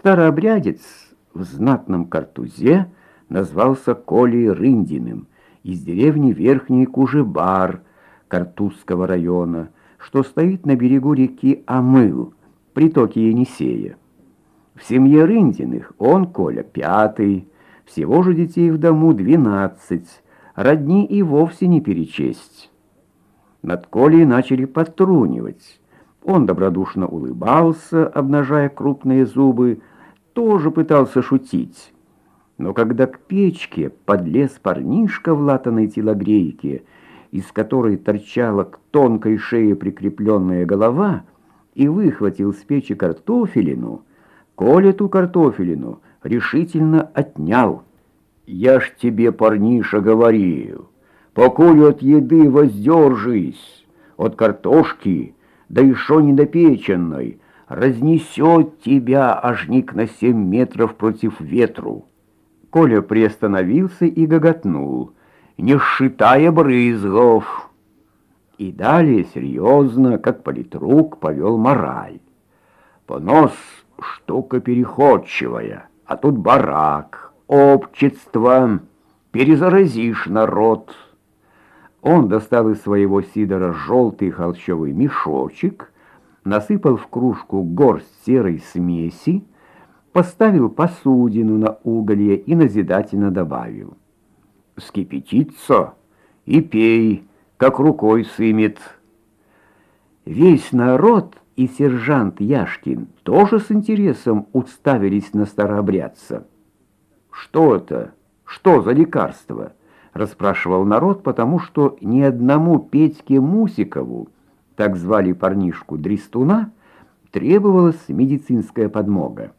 Старообрядец в знатном картузе назвался Колей Рындиным из деревни Верхний Кужебар Картузского района, что стоит на берегу реки Амыл, притоке Енисея. В семье Рындиных он, Коля, пятый, всего же детей в дому двенадцать, родни и вовсе не перечесть. Над Колей начали подтрунивать. Он добродушно улыбался, обнажая крупные зубы, тоже пытался шутить. Но когда к печке подлез парнишка в латаной телогрейке, из которой торчала к тонкой шее прикрепленная голова, и выхватил с печи картофелину, Коля ту картофелину решительно отнял. «Я ж тебе, парниша, говорил, покуль от еды воздержись, от картошки, да еще недопеченной, разнесет тебя ажник на семь метров против ветру». Коля приостановился и гоготнул, не считая брызгов. И далее серьезно, как политрук, повел мораль. Понос — штука переходчивая, а тут барак, общество, перезаразишь народ. Он достал из своего сидора желтый холщовый мешочек, насыпал в кружку горсть серой смеси, поставил посудину на уголье и назидательно добавил. «Скипятиться и пей, как рукой сымет». Весь народ и сержант Яшкин тоже с интересом уставились на старообрядца. «Что это? Что за лекарство?» — расспрашивал народ, потому что ни одному Петьке Мусикову, так звали парнишку Дрестуна, требовалась медицинская подмога.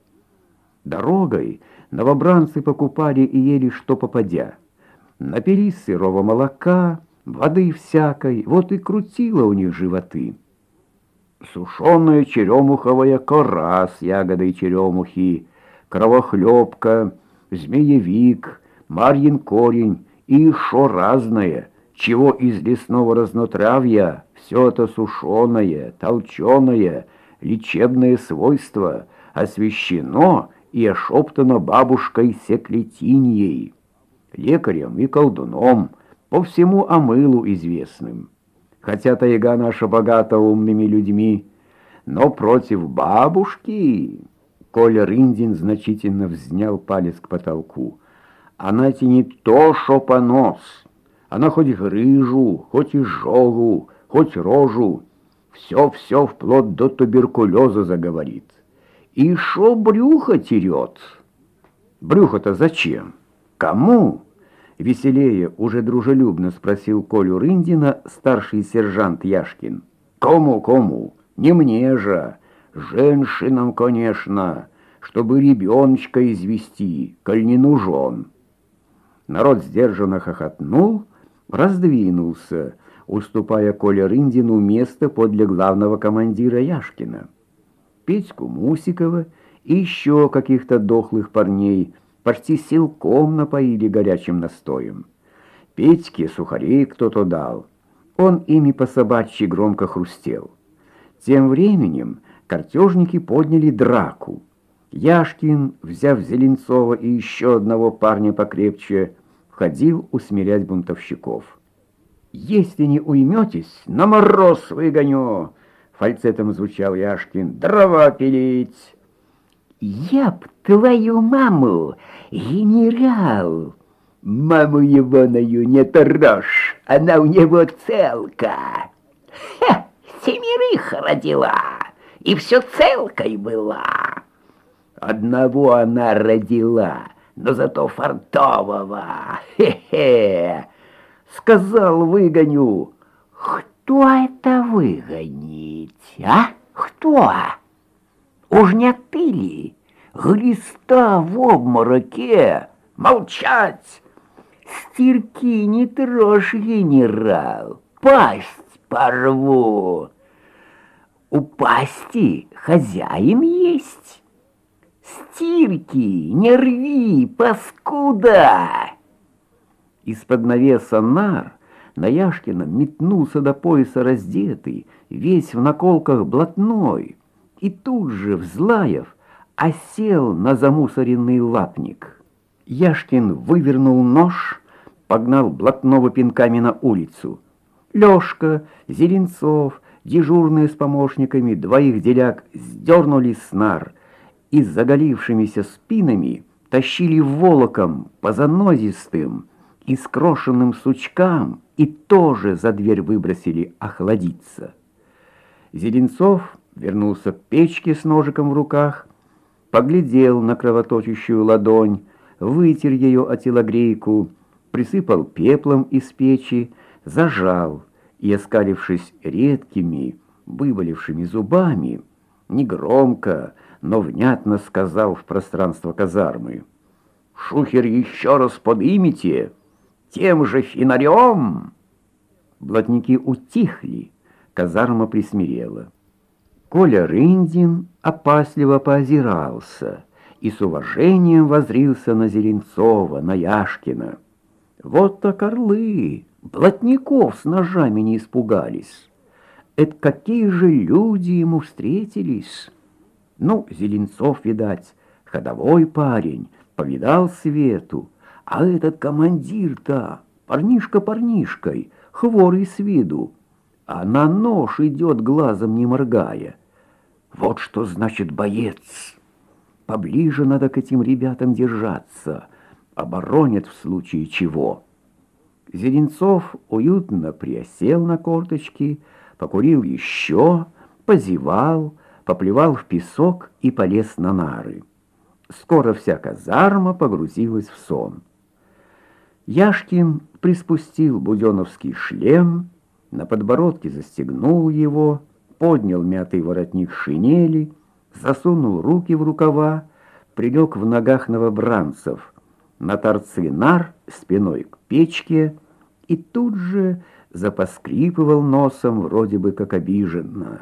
Дорогой новобранцы покупали и ели что попадя. Напились сырого молока, воды всякой, вот и крутило у них животы. Сушеная черемуховая кора с ягодой черемухи, кровохлебка, змеевик, марьин корень и еще разное, чего из лесного разнотравья все это сушеное, толченое, лечебное свойство освящено и ошептано бабушкой Секлетиньей, лекарем и колдуном, по всему Амылу известным. Хотя тайга наша богата умными людьми, но против бабушки... Коля Рындин значительно взнял палец к потолку. Она тянет то, шо понос. Она хоть грыжу, хоть изжогу, хоть рожу, все-все вплоть до туберкулеза заговорит. И шо брюхо терет? Брюхо-то зачем? Кому? Веселее, уже дружелюбно спросил Колю Рындина старший сержант Яшкин. Кому, кому? Не мне же. Женщинам, конечно, чтобы ребеночка извести, коль не нужен. Народ сдержанно хохотнул, раздвинулся, уступая Коле Рындину место подле главного командира Яшкина. Петьку Мусикова и еще каких-то дохлых парней почти силком напоили горячим настоем. Петьке сухарей кто-то дал. Он ими по собачьи громко хрустел. Тем временем картежники подняли драку. Яшкин, взяв Зеленцова и еще одного парня покрепче, входил усмирять бунтовщиков. «Если не уйметесь, на мороз выгоню!» Фальцетом звучал Яшкин. «Дрова пилить!» «Я б твою маму, генерал!» «Маму егоную не трожь, она у него целка!» «Хе, семерых родила, и все целкой была!» «Одного она родила, но зато фартового! Хе-хе!» «Сказал, выгоню!» Кто это выгонить, а? Кто? Уж не ты ли? Глиста в обмороке. Молчать! Стирки не трожь, генерал. Пасть порву. У пасти хозяин. Стирки не рви, паскуда! Из-под навеса нар на Яшкина метнулся до пояса раздетый, весь в наколках блатной. И тут же, взлаев, а сел на замусоренный лапник. Яшкин вывернул нож, погнал блатного пинками на улицу. Лёшка, Зеленцов, дежурные с помощниками, двоих деляк сдернули снар и с заголившимися спинами тащили волоком по занозистым и скрошенным сучкам и тоже за дверь выбросили охладиться. Зеленцов вернулся к печке с ножиком в руках, поглядел на кровоточащую ладонь, вытер ее о телогрейку, присыпал пеплом из печи, зажал и, оскалившись редкими, выболившими зубами, негромко, но внятно сказал в пространство казармы. «Шухер еще раз подымите, тем же финарем!» Блатники утихли, казарма присмирела. Коля Рындин опасливо поозирался и с уважением возрился на Зеленцова, на Яшкина. Вот так орлы, блатников с ножами не испугались. Это какие же люди ему встретились? Ну, Зеленцов, видать, ходовой парень, повидал свету, а этот командир-то, парнишка парнишкой, хворый с виду, а на нож идет глазом не моргая. Вот что значит боец. Поближе надо к этим ребятам держаться. Оборонят в случае чего. Зеленцов уютно приосел на корточки, покурил еще, позевал, поплевал в песок и полез на нары. Скоро вся казарма погрузилась в сон. Яшкин приспустил буденовский шлем, на подбородке застегнул его, поднял мятый воротник шинели, засунул руки в рукава, прилег в ногах новобранцев, на торцы нар спиной к печке и тут же запоскрипывал носом вроде бы как обиженно.